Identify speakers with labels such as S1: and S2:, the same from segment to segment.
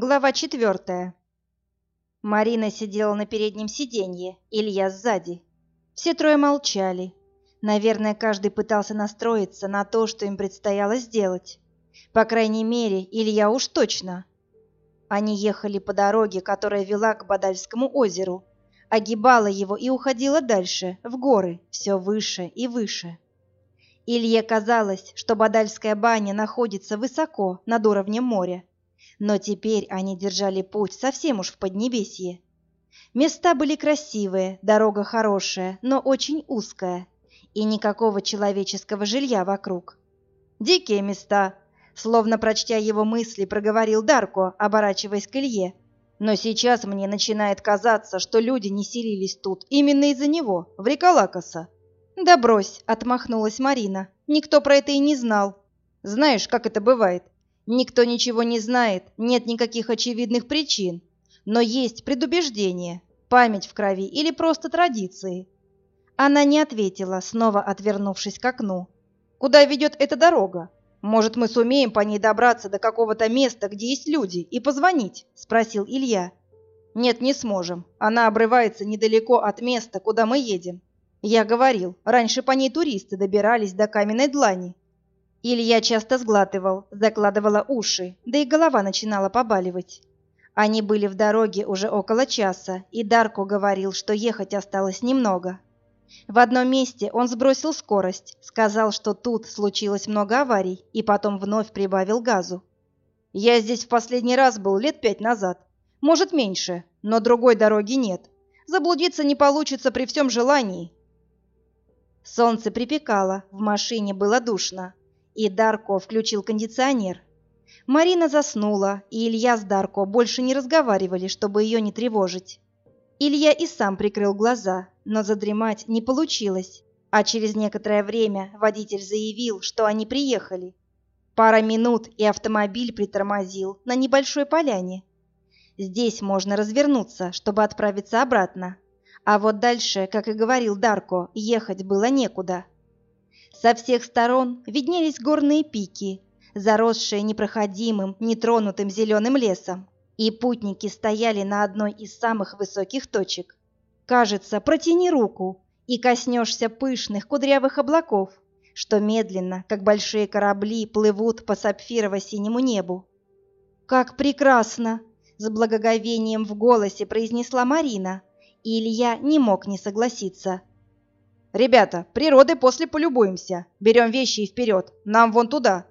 S1: Глава четвертая. Марина сидела на переднем сиденье, Илья сзади. Все трое молчали. Наверное, каждый пытался настроиться на то, что им предстояло сделать. По крайней мере, Илья уж точно. Они ехали по дороге, которая вела к Бадальскому озеру, огибала его и уходила дальше, в горы, все выше и выше. Илье казалось, что Бадальская баня находится высоко над уровнем моря но теперь они держали путь совсем уж в Поднебесье. Места были красивые, дорога хорошая, но очень узкая, и никакого человеческого жилья вокруг. «Дикие места», словно прочтя его мысли, проговорил Дарко, оборачиваясь к Илье. «Но сейчас мне начинает казаться, что люди не селились тут именно из-за него, в Риколакоса». «Да брось», — отмахнулась Марина, — «никто про это и не знал». «Знаешь, как это бывает? Никто ничего не знает, нет никаких очевидных причин, но есть предубеждение, память в крови или просто традиции. Она не ответила, снова отвернувшись к окну. Куда ведет эта дорога? Может, мы сумеем по ней добраться до какого-то места, где есть люди, и позвонить? спросил Илья. Нет, не сможем. Она обрывается недалеко от места, куда мы едем. Я говорил, раньше по ней туристы добирались до каменной длани, Илья часто сглатывал, закладывала уши, да и голова начинала побаливать. Они были в дороге уже около часа, и Дарко говорил, что ехать осталось немного. В одном месте он сбросил скорость, сказал, что тут случилось много аварий, и потом вновь прибавил газу. «Я здесь в последний раз был лет пять назад. Может, меньше, но другой дороги нет. Заблудиться не получится при всем желании». Солнце припекало, в машине было душно и Дарко включил кондиционер. Марина заснула, и Илья с Дарко больше не разговаривали, чтобы ее не тревожить. Илья и сам прикрыл глаза, но задремать не получилось, а через некоторое время водитель заявил, что они приехали. Пара минут, и автомобиль притормозил на небольшой поляне. Здесь можно развернуться, чтобы отправиться обратно. А вот дальше, как и говорил Дарко, ехать было некуда. Со всех сторон виднелись горные пики, заросшие непроходимым, нетронутым зеленым лесом, и путники стояли на одной из самых высоких точек. Кажется, протяни руку и коснешься пышных кудрявых облаков, что медленно, как большие корабли, плывут по сапфирово-синему небу. «Как прекрасно!» — с благоговением в голосе произнесла Марина, и Илья не мог не согласиться. «Ребята, природы после полюбуемся. Берем вещи и вперед. Нам вон туда».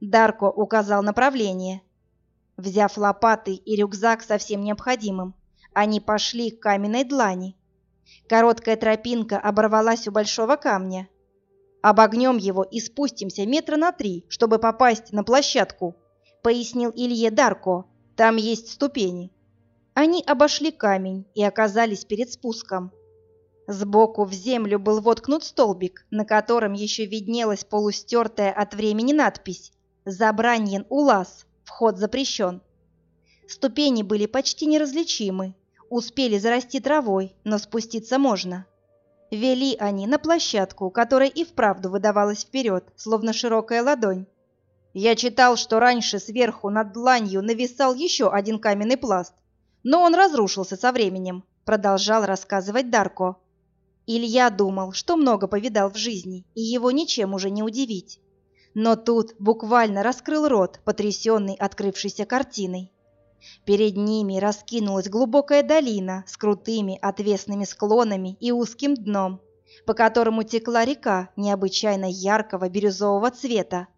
S1: Дарко указал направление. Взяв лопаты и рюкзак со всем необходимым, они пошли к каменной длани. Короткая тропинка оборвалась у большого камня. «Обогнем его и спустимся метра на три, чтобы попасть на площадку», — пояснил Илье Дарко. «Там есть ступени». Они обошли камень и оказались перед спуском. Сбоку в землю был воткнут столбик, на котором еще виднелась полустертая от времени надпись «Забраньен улаз, вход запрещен». Ступени были почти неразличимы, успели зарасти травой, но спуститься можно. Вели они на площадку, которая и вправду выдавалась вперед, словно широкая ладонь. Я читал, что раньше сверху над дланью нависал еще один каменный пласт, но он разрушился со временем, продолжал рассказывать Дарко. Илья думал, что много повидал в жизни, и его ничем уже не удивить. Но тут буквально раскрыл рот, потрясенный открывшейся картиной. Перед ними раскинулась глубокая долина с крутыми отвесными склонами и узким дном, по которому текла река необычайно яркого бирюзового цвета.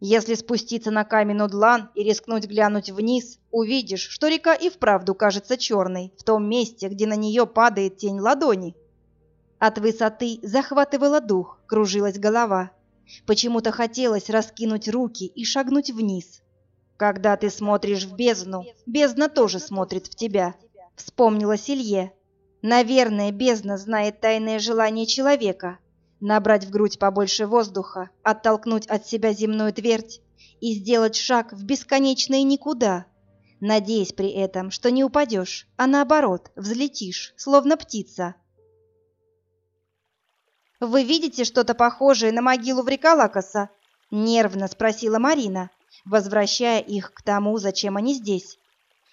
S1: Если спуститься на каменный длан и рискнуть глянуть вниз, увидишь, что река и вправду кажется черной в том месте, где на нее падает тень ладони. От высоты захватывало дух, кружилась голова. Почему-то хотелось раскинуть руки и шагнуть вниз. Когда ты смотришь в бездну, бездна тоже смотрит в тебя, вспомнила Силье. Наверное, бездна знает тайное желание человека набрать в грудь побольше воздуха, оттолкнуть от себя земную твердь и сделать шаг в бесконечное никуда, надеясь при этом, что не упадешь, а наоборот, взлетишь, словно птица. «Вы видите что-то похожее на могилу в Рикалакаса?» — нервно спросила Марина, возвращая их к тому, зачем они здесь.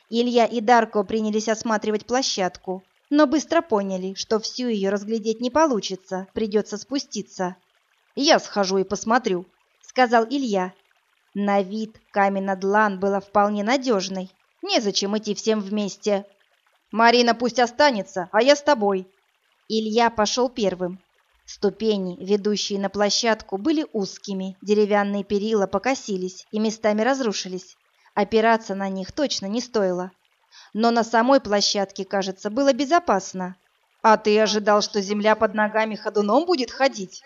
S1: Илья и Дарко принялись осматривать площадку, но быстро поняли, что всю ее разглядеть не получится, придется спуститься. «Я схожу и посмотрю», — сказал Илья. На вид камень длан была вполне надежной. Незачем идти всем вместе. «Марина пусть останется, а я с тобой». Илья пошел первым. Ступени, ведущие на площадку, были узкими, деревянные перила покосились и местами разрушились. Опираться на них точно не стоило. Но на самой площадке, кажется, было безопасно. А ты ожидал, что земля под ногами ходуном будет ходить?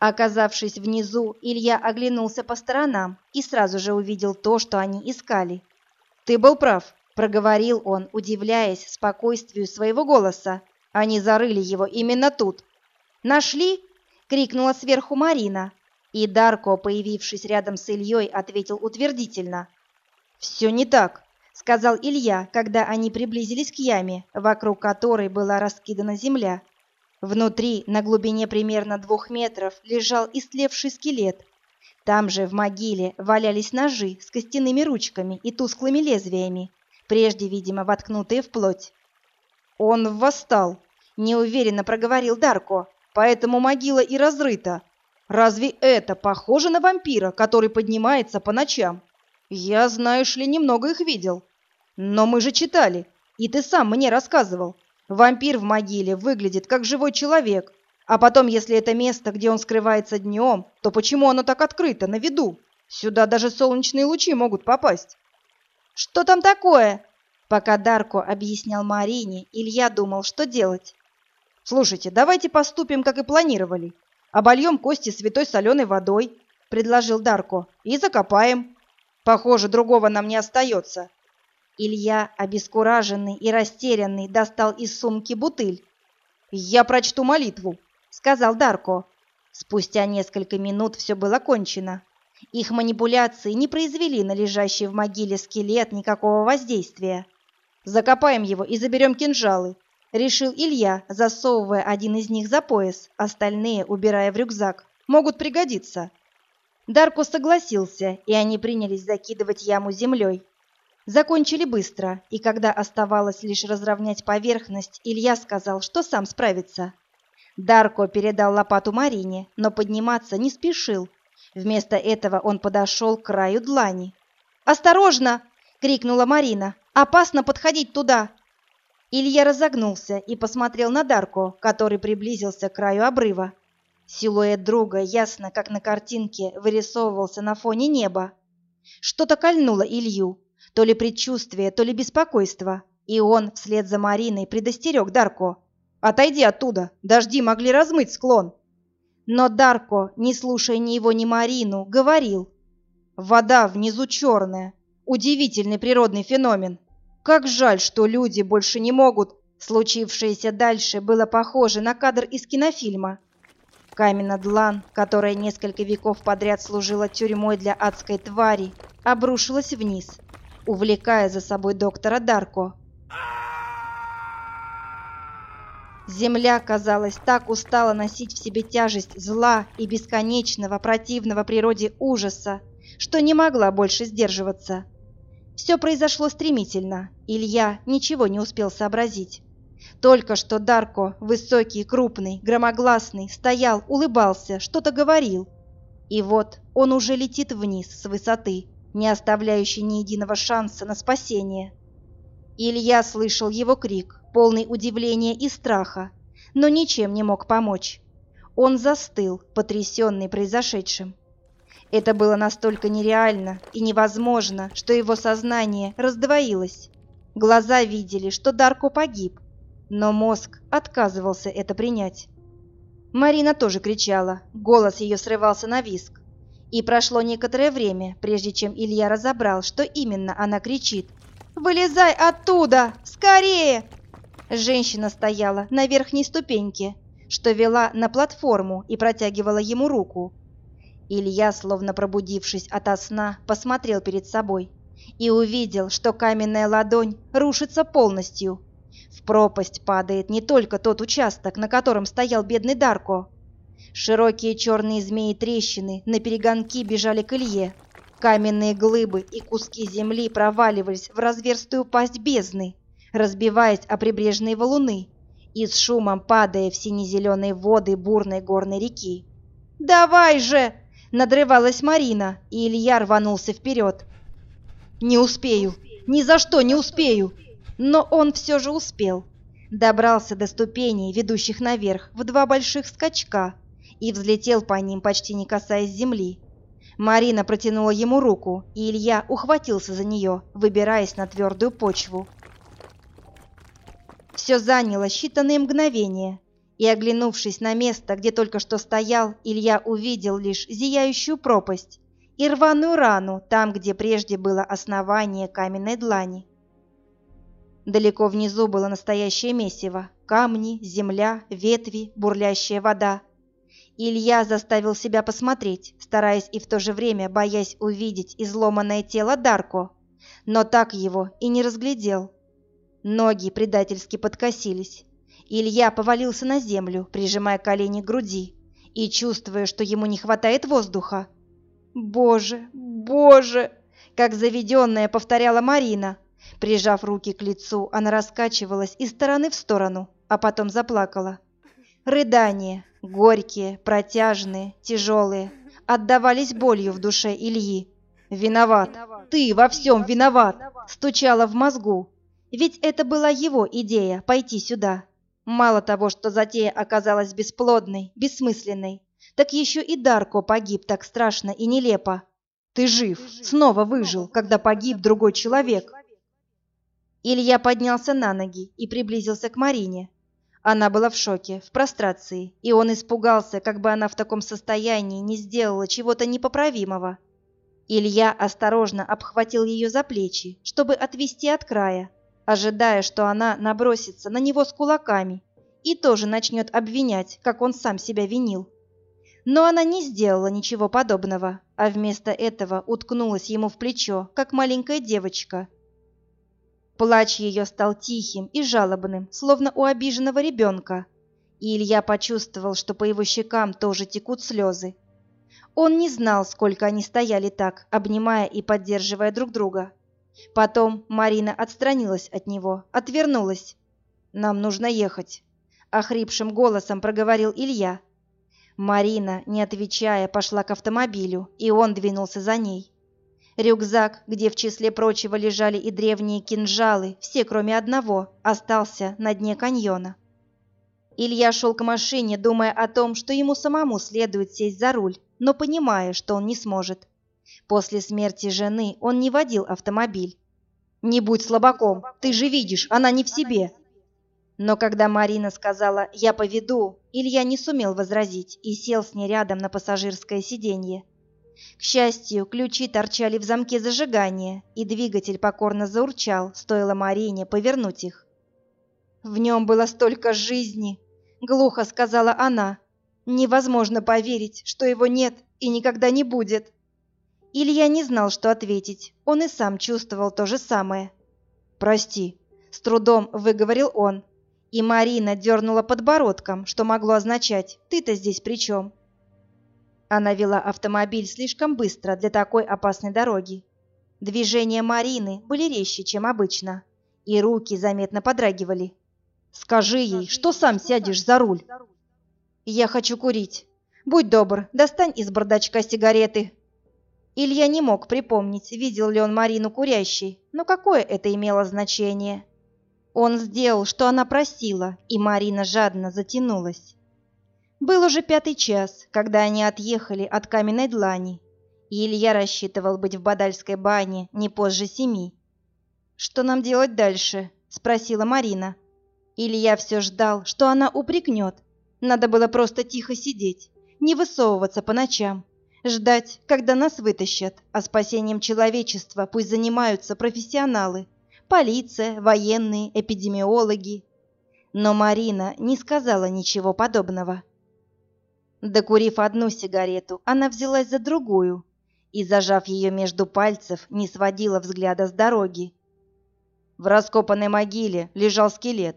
S1: Оказавшись внизу, Илья оглянулся по сторонам и сразу же увидел то, что они искали. «Ты был прав», — проговорил он, удивляясь спокойствию своего голоса. «Они зарыли его именно тут, «Нашли?» — крикнула сверху Марина. И Дарко, появившись рядом с Ильей, ответил утвердительно. «Все не так», — сказал Илья, когда они приблизились к яме, вокруг которой была раскидана земля. Внутри, на глубине примерно двух метров, лежал истлевший скелет. Там же, в могиле, валялись ножи с костяными ручками и тусклыми лезвиями, прежде, видимо, воткнутые в плоть. «Он восстал», — неуверенно проговорил Дарко поэтому могила и разрыта. Разве это похоже на вампира, который поднимается по ночам? Я, знаешь ли, немного их видел. Но мы же читали, и ты сам мне рассказывал. Вампир в могиле выглядит как живой человек, а потом, если это место, где он скрывается днем, то почему оно так открыто, на виду? Сюда даже солнечные лучи могут попасть. Что там такое? Пока Дарко объяснял Марине, Илья думал, что делать. «Слушайте, давайте поступим, как и планировали. Обольем кости святой соленой водой», — предложил Дарко, — «и закопаем. Похоже, другого нам не остается». Илья, обескураженный и растерянный, достал из сумки бутыль. «Я прочту молитву», — сказал Дарко. Спустя несколько минут все было кончено. Их манипуляции не произвели на лежащий в могиле скелет никакого воздействия. «Закопаем его и заберем кинжалы», решил Илья, засовывая один из них за пояс, остальные убирая в рюкзак. Могут пригодиться. Дарко согласился, и они принялись закидывать яму землей. Закончили быстро, и когда оставалось лишь разровнять поверхность, Илья сказал, что сам справится. Дарко передал лопату Марине, но подниматься не спешил. Вместо этого он подошел к краю длани. «Осторожно!» — крикнула Марина. «Опасно подходить туда!» Илья разогнулся и посмотрел на Дарко, который приблизился к краю обрыва. Силуэт друга, ясно, как на картинке, вырисовывался на фоне неба. Что-то кольнуло Илью, то ли предчувствие, то ли беспокойство, и он вслед за Мариной предостерег Дарко. «Отойди оттуда, дожди могли размыть склон». Но Дарко, не слушая ни его, ни Марину, говорил. «Вода внизу черная. Удивительный природный феномен. Как жаль, что люди больше не могут. Случившееся дальше было похоже на кадр из кинофильма. Каменная длан, которая несколько веков подряд служила тюрьмой для адской твари, обрушилась вниз, увлекая за собой доктора Дарко. Земля, казалось, так устала носить в себе тяжесть зла и бесконечного противного природе ужаса, что не могла больше сдерживаться. Все произошло стремительно. Илья ничего не успел сообразить. Только что Дарко, высокий, крупный, громогласный, стоял, улыбался, что-то говорил. И вот он уже летит вниз с высоты, не оставляющий ни единого шанса на спасение. Илья слышал его крик, полный удивления и страха, но ничем не мог помочь. Он застыл, потрясенный произошедшим. Это было настолько нереально и невозможно, что его сознание раздвоилось. Глаза видели, что Дарко погиб, но мозг отказывался это принять. Марина тоже кричала, голос ее срывался на виск. И прошло некоторое время, прежде чем Илья разобрал, что именно она кричит. «Вылезай оттуда! Скорее!» Женщина стояла на верхней ступеньке, что вела на платформу и протягивала ему руку. Илья, словно пробудившись ото сна, посмотрел перед собой и увидел, что каменная ладонь рушится полностью. В пропасть падает не только тот участок, на котором стоял бедный Дарко. Широкие черные змеи трещины на перегонки бежали к Илье. Каменные глыбы и куски земли проваливались в разверстую пасть бездны, разбиваясь о прибрежные валуны и с шумом падая в сине-зеленые воды бурной горной реки. «Давай же!» — надрывалась Марина, и Илья рванулся вперед. «Не успею! Ни за что не успею!» Но он все же успел. Добрался до ступеней, ведущих наверх, в два больших скачка, и взлетел по ним, почти не касаясь земли. Марина протянула ему руку, и Илья ухватился за нее, выбираясь на твердую почву. Все заняло считанные мгновения, и, оглянувшись на место, где только что стоял, Илья увидел лишь зияющую пропасть и рваную рану там, где прежде было основание каменной длани. Далеко внизу было настоящее месиво – камни, земля, ветви, бурлящая вода. Илья заставил себя посмотреть, стараясь и в то же время боясь увидеть изломанное тело Дарко, но так его и не разглядел. Ноги предательски подкосились. Илья повалился на землю, прижимая колени к груди и чувствуя, что ему не хватает воздуха. «Боже, боже!» — как заведенная повторяла Марина. Прижав руки к лицу, она раскачивалась из стороны в сторону, а потом заплакала. Рыдания, горькие, протяжные, тяжелые, отдавались болью в душе Ильи. «Виноват! Ты во всем виноват!» стучала в мозгу. Ведь это была его идея – пойти сюда. Мало того, что затея оказалась бесплодной, бессмысленной, так еще и Дарко погиб так страшно и нелепо. Ты жив, снова выжил, когда погиб другой человек. Илья поднялся на ноги и приблизился к Марине. Она была в шоке, в прострации, и он испугался, как бы она в таком состоянии не сделала чего-то непоправимого. Илья осторожно обхватил ее за плечи, чтобы отвести от края, ожидая, что она набросится на него с кулаками и тоже начнет обвинять, как он сам себя винил. Но она не сделала ничего подобного, а вместо этого уткнулась ему в плечо, как маленькая девочка, Плач ее стал тихим и жалобным, словно у обиженного ребенка, и Илья почувствовал, что по его щекам тоже текут слезы. Он не знал, сколько они стояли так, обнимая и поддерживая друг друга. Потом Марина отстранилась от него, отвернулась. «Нам нужно ехать», — охрипшим голосом проговорил Илья. Марина, не отвечая, пошла к автомобилю, и он двинулся за ней. Рюкзак, где в числе прочего лежали и древние кинжалы, все кроме одного, остался на дне каньона. Илья шел к машине, думая о том, что ему самому следует сесть за руль, но понимая, что он не сможет. После смерти жены он не водил автомобиль. «Не будь слабаком, ты же видишь, она не в себе!» Но когда Марина сказала «я поведу», Илья не сумел возразить и сел с ней рядом на пассажирское сиденье. К счастью, ключи торчали в замке зажигания, и двигатель покорно заурчал, стоило Марине повернуть их. «В нем было столько жизни!» — глухо сказала она. «Невозможно поверить, что его нет и никогда не будет!» Илья не знал, что ответить. Он и сам чувствовал то же самое. «Прости», — с трудом выговорил он. И Марина дернула подбородком, что могло означать «ты-то здесь при чем?». Она вела автомобиль слишком быстро для такой опасной дороги. Движения Марины были резче, чем обычно, и руки заметно подрагивали. «Скажи ей, что сам сядешь за руль?» «Я хочу курить. Будь добр, достань из бардачка сигареты». Илья не мог припомнить, видел ли он Марину курящей, но какое это имело значение. Он сделал, что она просила, и Марина жадно затянулась. Был уже пятый час, когда они отъехали от каменной длани, и Илья рассчитывал быть в Бадальской бане не позже семи. «Что нам делать дальше?» — спросила Марина. Илья все ждал, что она упрекнет. Надо было просто тихо сидеть, не высовываться по ночам, ждать, когда нас вытащат, а спасением человечества пусть занимаются профессионалы, полиция, военные, эпидемиологи. Но Марина не сказала ничего подобного. Докурив одну сигарету, она взялась за другую и, зажав ее между пальцев, не сводила взгляда с дороги. В раскопанной могиле лежал скелет,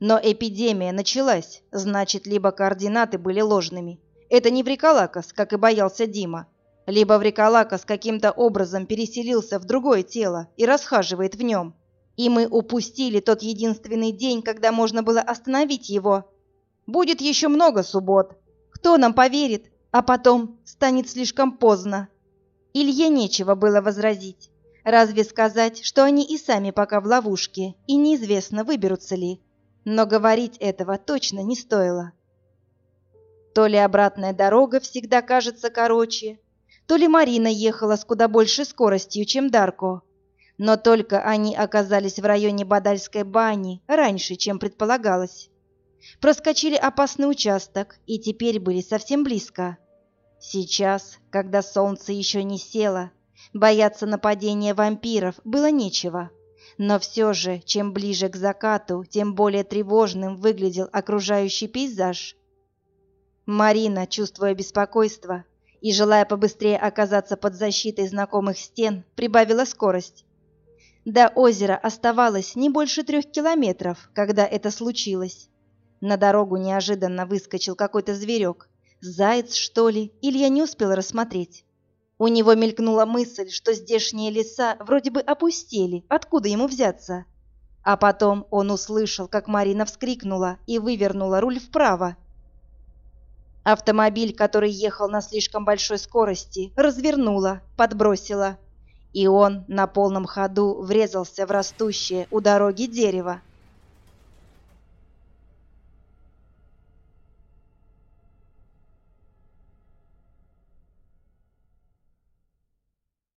S1: но эпидемия началась, значит, либо координаты были ложными. Это не Бриколакос, как и боялся Дима, либо Вриколакос каким-то образом переселился в другое тело и расхаживает в нем. И мы упустили тот единственный день, когда можно было остановить его. Будет еще много суббот. Кто нам поверит? А потом станет слишком поздно. Илье нечего было возразить. Разве сказать, что они и сами пока в ловушке, и неизвестно, выберутся ли. Но говорить этого точно не стоило. То ли обратная дорога всегда кажется короче, то ли Марина ехала с куда большей скоростью, чем Дарко. Но только они оказались в районе Бадальской бани раньше, чем предполагалось. Проскочили опасный участок и теперь были совсем близко. Сейчас, когда солнце еще не село, бояться нападения вампиров было нечего. Но все же, чем ближе к закату, тем более тревожным выглядел окружающий пейзаж. Марина, чувствуя беспокойство и желая побыстрее оказаться под защитой знакомых стен, прибавила скорость. До озера оставалось не больше трех километров, когда это случилось. На дорогу неожиданно выскочил какой-то зверек. Заяц, что ли, или я не успел рассмотреть. У него мелькнула мысль, что здешние леса вроде бы опустели, откуда ему взяться. А потом он услышал, как Марина вскрикнула и вывернула руль вправо. Автомобиль, который ехал на слишком большой скорости, развернула, подбросила, и он на полном ходу врезался в растущее у дороги дерево.